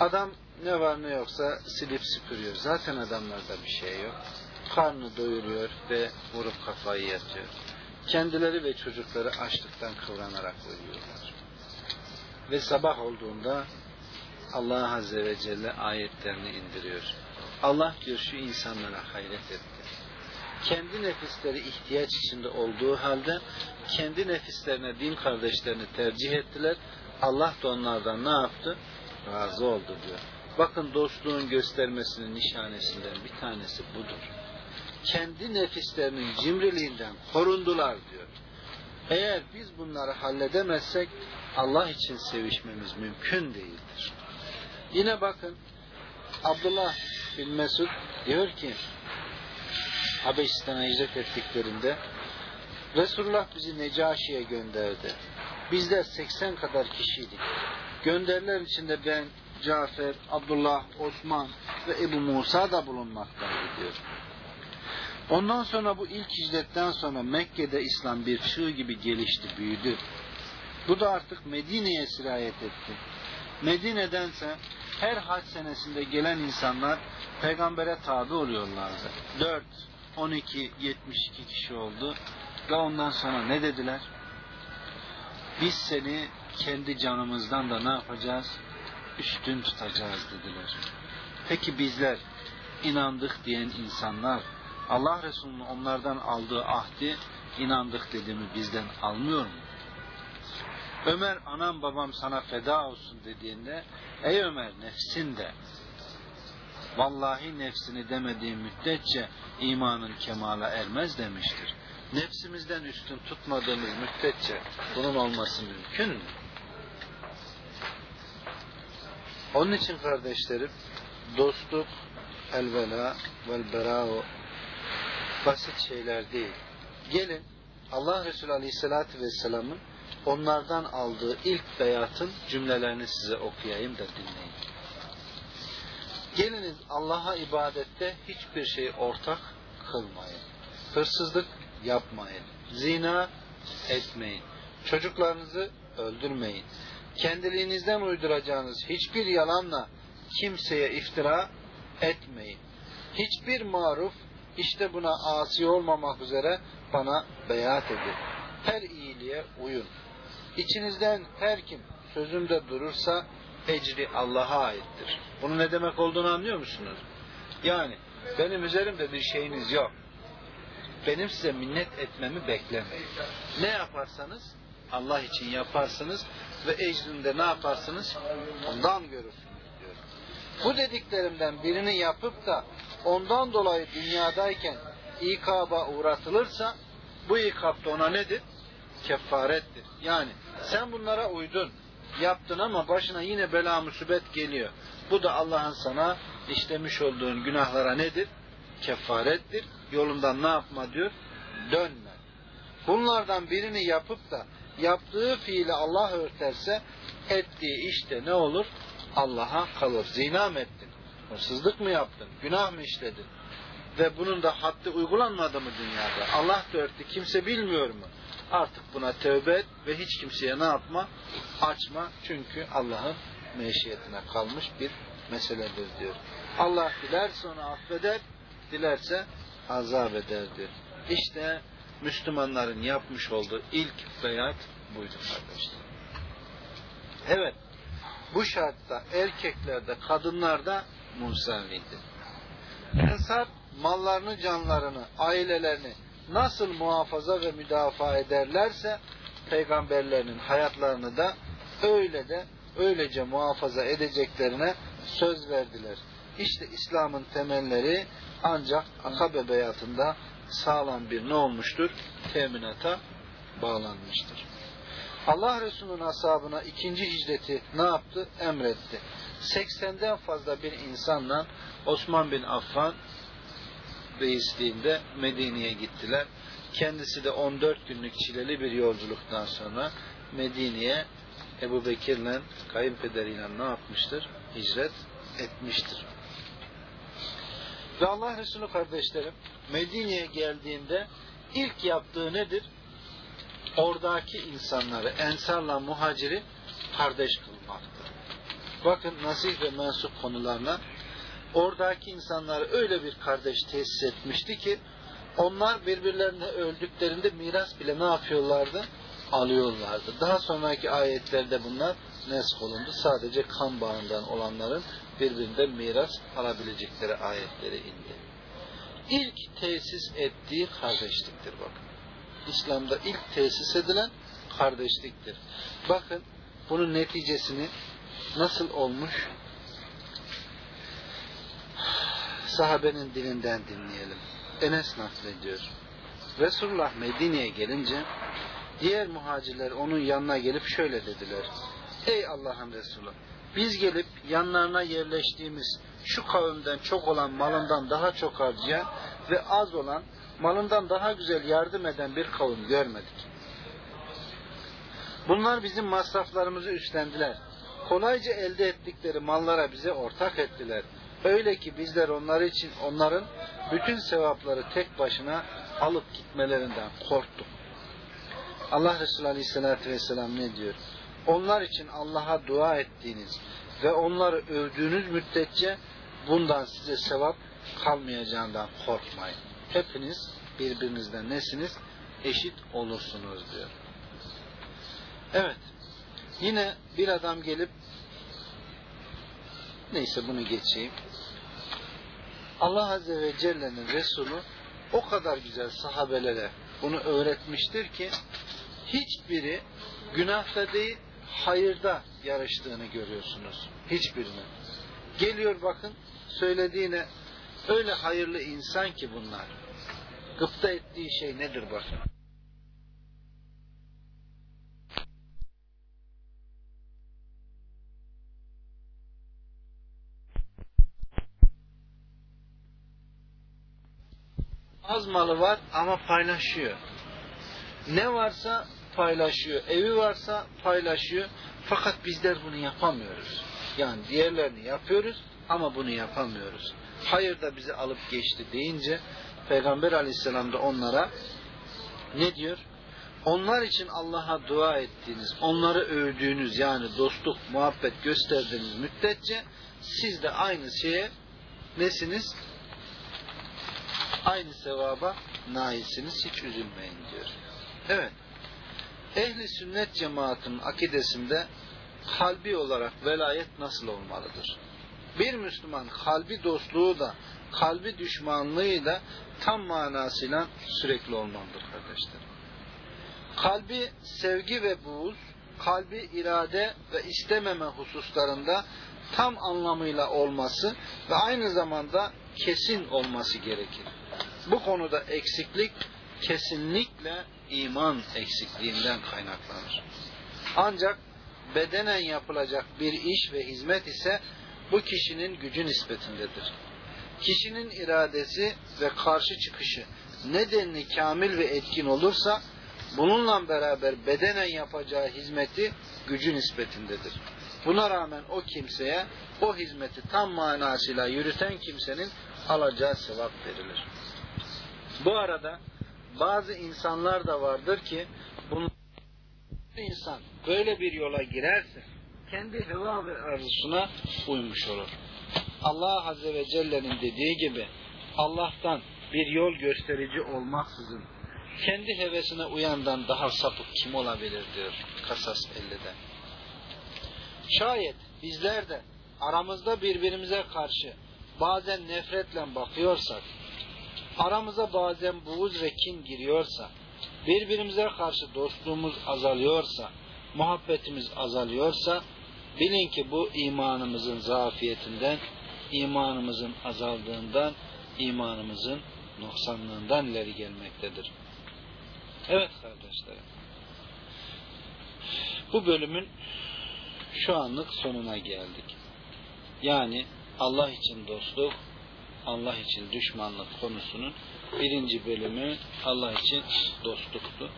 Adam ne var ne yoksa silip süpürüyor. Zaten adamlarda bir şey yok. Karnı doyuruyor ve vurup kafayı yatıyor. Kendileri ve çocukları açlıktan kıvranarak uyuyorlar. Ve sabah olduğunda Allah Azze ve Celle ayetlerini indiriyor. Allah diyor şu insanlara hayret etti. Kendi nefisleri ihtiyaç içinde olduğu halde kendi nefislerine din kardeşlerini tercih ettiler. Allah da onlardan ne yaptı? Razı oldu diyor. Bakın dostluğun göstermesinin nişanesinden bir tanesi budur. Kendi nefislerinin cimriliğinden korundular diyor. Eğer biz bunları halledemezsek Allah için sevişmemiz mümkün değildir. Yine bakın Abdullah bin Mesud diyor ki Habeşistan'a hicret ettiklerinde Resulullah bizi Necaşi'ye gönderdi. Bizler 80 kadar kişiydik. Gönderiler içinde ben, Cafer, Abdullah, Osman ve Ebu Musa da bulunmaktaydı diyor. Ondan sonra bu ilk hicretten sonra Mekke'de İslam bir çığ gibi gelişti, büyüdü. Bu da artık Medine'ye sirayet etti. Medine'dense her hac senesinde gelen insanlar peygambere tabi oluyorlardı. 4, 12, 72 kişi oldu. Ve ondan sonra ne dediler? Biz seni kendi canımızdan da ne yapacağız? Üstün tutacağız dediler. Peki bizler inandık diyen insanlar Allah Resulü'nün onlardan aldığı ahdi inandık dediğimi bizden almıyor mu? Ömer anam babam sana feda olsun dediğinde ey Ömer nefsin de vallahi nefsini demediğin müddetçe imanın kemala ermez demiştir. Nefsimizden üstün tutmadığımız müddetçe bunun olması mümkün mü? Onun için kardeşlerim dostluk, elvela vel berao basit şeyler değil. Gelin Allah Resulü Aleyhisselatü Vesselam'ın onlardan aldığı ilk beyatın cümlelerini size okuyayım da dinleyin. Geliniz Allah'a ibadette hiçbir şey ortak kılmayın. Hırsızlık yapmayın. Zina etmeyin. Çocuklarınızı öldürmeyin. Kendiliğinizden uyduracağınız hiçbir yalanla kimseye iftira etmeyin. Hiçbir maruf işte buna asi olmamak üzere bana beyat edin. Her iyiliğe uyun. İçinizden her kim sözümde durursa ecri Allah'a aittir. Bunun ne demek olduğunu anlıyor musunuz? Yani benim üzerimde bir şeyiniz yok. Benim size minnet etmemi beklemeyin. Ne yaparsanız Allah için yaparsınız ve ecrində ne yaparsınız? Ondan görürsünüz diyor. Bu dediklerimden birini yapıp da ondan dolayı dünyadayken ikaba uğratılırsa bu ikab da ona nedir? Kefarettir. Yani sen bunlara uydun, yaptın ama başına yine bela musibet geliyor. Bu da Allah'ın sana işlemiş olduğun günahlara nedir? Kefarettir. Yolundan ne yapma diyor? Dönme. Bunlardan birini yapıp da yaptığı fiili Allah örterse ettiği işte ne olur? Allah'a kalır. Zina mı ettin? Hırsızlık mı yaptın? Günah mı işledin? Ve bunun da haddi uygulanmadı mı dünyada? Allah da örttü. Kimse bilmiyor mu? Artık buna tövbe et ve hiç kimseye ne yapma? Açma. Çünkü Allah'ın meşiyetine kalmış bir meseledir diyor. Allah dilerse onu affeder, dilerse azap eder diyor. İşte Müslümanların yapmış olduğu ilk beyat buydu kardeşler. Evet, bu şartta erkeklerde, kadınlarda musaviydi. Ensar mallarını, canlarını, ailelerini nasıl muhafaza ve müdafaa ederlerse peygamberlerinin hayatlarını da öyle de öylece muhafaza edeceklerine söz verdiler. İşte İslam'ın temelleri ancak akabe beyatında sağlam bir ne olmuştur? Teminata bağlanmıştır. Allah Resulü'nün ashabına ikinci hicreti ne yaptı? Emretti. 80'den fazla bir insanla Osman bin Affan reisliğinde Medine'ye gittiler. Kendisi de 14 günlük çileli bir yolculuktan sonra Medine'ye Ebu Bekir'le kayınpederiyle ne yapmıştır? Hicret etmiştir. Ve Allah Resulü kardeşlerim Medine'ye geldiğinde ilk yaptığı nedir? Oradaki insanları, ensarla muhaciri kardeş kılmaktır. Bakın nasih ve mensup konularına oradaki insanları öyle bir kardeş tesis etmişti ki onlar birbirlerine öldüklerinde miras bile ne yapıyorlardı? Alıyorlardı. Daha sonraki ayetlerde bunlar nesk olundu. Sadece kan bağından olanların birbirinden miras alabilecekleri ayetleri indi. İlk tesis ettiği kardeşliktir bakın. İslam'da ilk tesis edilen kardeşliktir. Bakın bunun neticesini nasıl olmuş sahabenin dilinden dinleyelim. Enes naklediyor. Resulullah Medine'ye gelince diğer muhacirler onun yanına gelip şöyle dediler. Ey Allah'ın Resulü biz gelip yanlarına yerleştiğimiz şu kavimden çok olan malından daha çok harcayan ve az olan malından daha güzel yardım eden bir kavim görmedik. Bunlar bizim masraflarımızı üstlendiler. Kolayca elde ettikleri mallara bize ortak ettiler. Öyle ki bizler onlar için onların bütün sevapları tek başına alıp gitmelerinden korktuk. Allah Resulü Aleyhisselatü Vesselam ne diyor? Onlar için Allah'a dua ettiğiniz ve onları övdüğünüz müddetçe bundan size sevap kalmayacağından korkmayın. Hepiniz birbirinizden nesiniz? Eşit olursunuz diyor. Evet. Yine bir adam gelip neyse bunu geçeyim. Allah Azze ve Celle'nin Resulü o kadar güzel sahabelere bunu öğretmiştir ki hiçbiri günahta değil hayırda yarıştığını görüyorsunuz. Hiçbirini. Geliyor bakın söylediğine öyle hayırlı insan ki bunlar. Gıpta ettiği şey nedir bakın. Az malı var ama paylaşıyor. Ne varsa paylaşıyor. Evi varsa paylaşıyor. Fakat bizler bunu yapamıyoruz. Yani diğerlerini yapıyoruz ama bunu yapamıyoruz. Hayır da bizi alıp geçti deyince Peygamber aleyhisselam da onlara ne diyor? Onlar için Allah'a dua ettiğiniz, onları övdüğünüz yani dostluk, muhabbet gösterdiğiniz müddetçe siz de aynı şeye nesiniz? Aynı sevaba nailsiniz. Hiç üzülmeyin diyor. Evet. Ehli sünnet cemaatinin akidesinde kalbi olarak velayet nasıl olmalıdır? Bir Müslüman kalbi dostluğu da kalbi düşmanlığı da tam manasıyla sürekli olmalıdır kardeşler. Kalbi sevgi ve buğz, kalbi irade ve istememe hususlarında tam anlamıyla olması ve aynı zamanda kesin olması gerekir. Bu konuda eksiklik kesinlikle iman eksikliğinden kaynaklanır. Ancak bedenen yapılacak bir iş ve hizmet ise bu kişinin gücü nispetindedir. Kişinin iradesi ve karşı çıkışı nedenli kamil ve etkin olursa bununla beraber bedenen yapacağı hizmeti gücü nispetindedir. Buna rağmen o kimseye o hizmeti tam manasıyla yürüten kimsenin alacağı sevap verilir. Bu arada bazı insanlar da vardır ki bunun insan böyle bir yola girerse kendi heva ve arzusuna uymuş olur. Allah Azze ve Celle'nin dediği gibi Allah'tan bir yol gösterici olmaksızın kendi hevesine uyandan daha sapık kim olabilir diyor Kasas 50'de. Şayet bizler de aramızda birbirimize karşı bazen nefretle bakıyorsak, aramıza bazen buğuz ve kin giriyorsa, birbirimize karşı dostluğumuz azalıyorsa, muhabbetimiz azalıyorsa, bilin ki bu imanımızın zafiyetinden, imanımızın azaldığından, imanımızın noksanlığından ileri gelmektedir. Evet kardeşlerim. Bu bölümün şu anlık sonuna geldik. Yani Allah için dostluk, Allah için düşmanlık konusunun birinci bölümü Allah için dostluktu.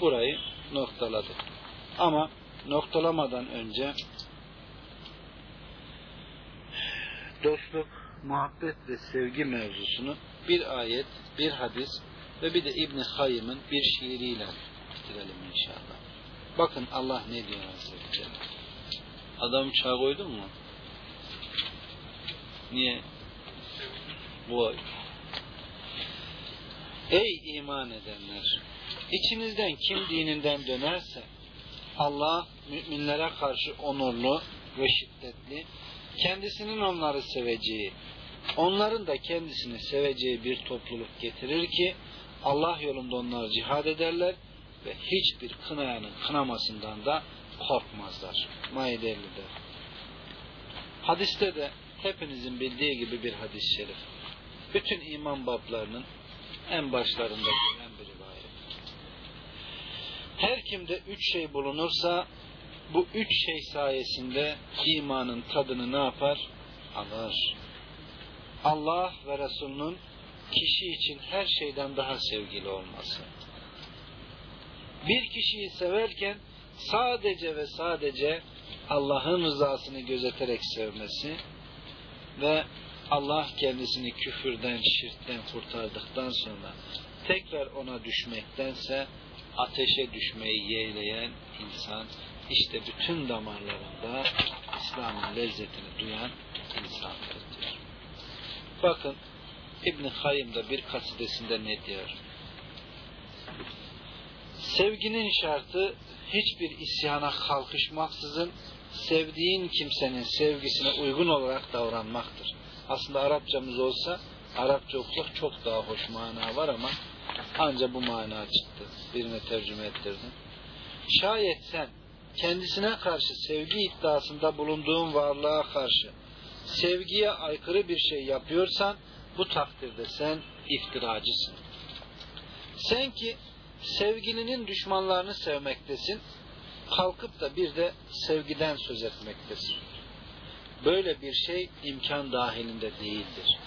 Burayı noktaladık. Ama noktalamadan önce dostluk, muhabbet ve sevgi mevzusunu bir ayet, bir hadis ve bir de İbn Hayyim'in bir şiiriyle bitirelim inşallah. Bakın Allah ne diyor Azze Adam çağ koydun mu? Niye? Bu. Ey iman edenler! İçinizden kim dininden dönerse Allah müminlere karşı onurlu ve şiddetli, kendisinin onları seveceği, onların da kendisini seveceği bir topluluk getirir ki Allah yolunda onlar cihad ederler ve hiçbir kınayanın kınamasından da korkmazlar. Maide 50'de. Hadiste de hepinizin bildiği gibi bir hadis-i şerif. Bütün iman bablarının en başlarında gelen bir rivayet. Her kimde üç şey bulunursa bu üç şey sayesinde imanın tadını ne yapar? Alır. Allah ve Resulünün kişi için her şeyden daha sevgili olması. Bir kişiyi severken sadece ve sadece Allah'ın rızasını gözeterek sevmesi ve Allah kendisini küfürden, şirkten kurtardıktan sonra tekrar ona düşmektense ateşe düşmeyi yeğleyen insan işte bütün damarlarında İslam'ın lezzetini duyan insandır diyor. Bakın İbn Hayyim da bir kasidesinde ne diyor? Sevginin şartı hiçbir isyana kalkışmaksızın sevdiğin kimsenin sevgisine uygun olarak davranmaktır. Aslında Arapçamız olsa, Arapça okusak çok daha hoş mana var ama anca bu mana çıktı. Birine tercüme ettirdim. Şayet sen kendisine karşı sevgi iddiasında bulunduğun varlığa karşı sevgiye aykırı bir şey yapıyorsan bu takdirde sen iftiracısın. Sen ki sevgilinin düşmanlarını sevmektesin, kalkıp da bir de sevgiden söz etmektesin. Böyle bir şey imkan dahilinde değildir.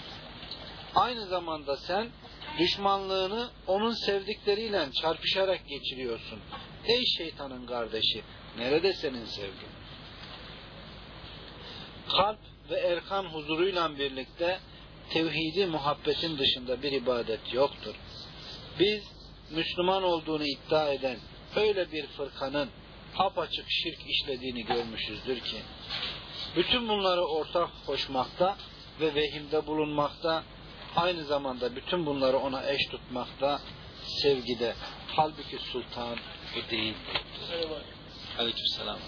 Aynı zamanda sen düşmanlığını onun sevdikleriyle çarpışarak geçiriyorsun. Ey şeytanın kardeşi, nerede senin sevgin? Kalp ve erkan huzuruyla birlikte tevhidi muhabbetin dışında bir ibadet yoktur. Biz Müslüman olduğunu iddia eden öyle bir fırkanın apaçık şirk işlediğini görmüşüzdür ki bütün bunları ortak koşmakta ve vehimde bulunmakta aynı zamanda bütün bunları ona eş tutmakta sevgide halbuki sultan bu değildir. Aleykümselam.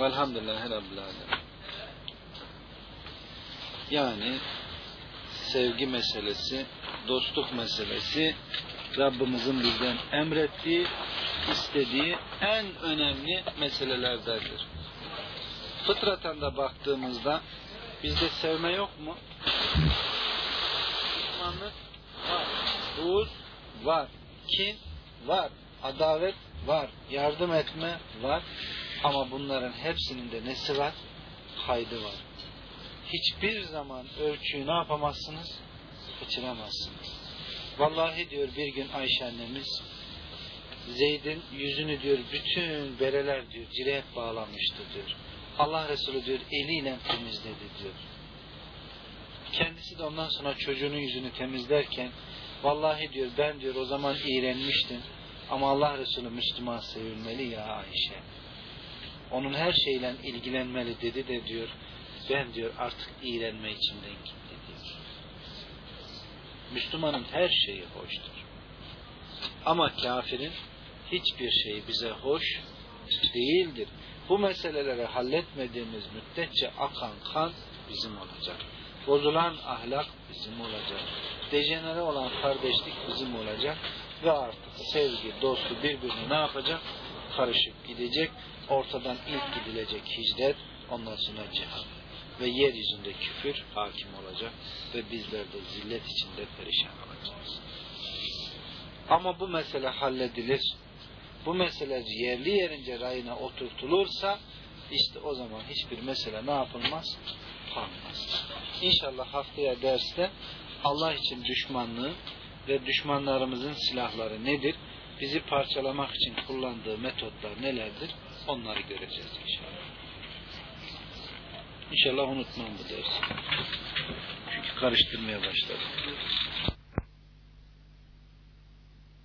Velhamdülillahi Rabbil Alemin. Yani sevgi meselesi, dostluk meselesi Rabbimizin bizden emrettiği, istediği en önemli meselelerdendir. Fıtraten de baktığımızda bizde sevme yok mu? Düşmanlık var. Buğz var. Kin var. Adalet var. Yardım etme var. Ama bunların hepsinin de nesi var? Kaydı var. Hiçbir zaman ölçüyü ne yapamazsınız? Kaçıramazsınız. Vallahi diyor bir gün Ayşe annemiz Zeyd'in yüzünü diyor bütün bereler diyor cilet bağlamıştı diyor. Allah Resulü diyor eliyle temizledi diyor. Kendisi de ondan sonra çocuğunun yüzünü temizlerken vallahi diyor ben diyor o zaman iğrenmiştim ama Allah Resulü Müslüman sevilmeli ya Ayşe. Onun her şeyle ilgilenmeli dedi de diyor ben diyor artık iğrenme içimden gitti diyor. Müslümanın her şeyi hoştur. Ama kafirin hiçbir şey bize hoş değildir. Bu meseleleri halletmediğimiz müddetçe akan kan bizim olacak. Bozulan ahlak bizim olacak. Dejenere olan kardeşlik bizim olacak. Ve artık sevgi, dostu birbirine ne yapacak? Karışıp gidecek. Ortadan ilk gidilecek hicret, ondan sonra cihan. Ve yeryüzünde küfür hakim olacak. Ve bizler de zillet içinde perişan olacağız. Ama bu mesele halledilir. Bu mesele yerli yerince rayına oturtulursa işte o zaman hiçbir mesele ne yapılmaz? Kalmaz. İnşallah haftaya derste Allah için düşmanlığı ve düşmanlarımızın silahları nedir? Bizi parçalamak için kullandığı metotlar nelerdir? Onları göreceğiz inşallah. İnşallah unutmam bu dersi. Çünkü karıştırmaya başladım.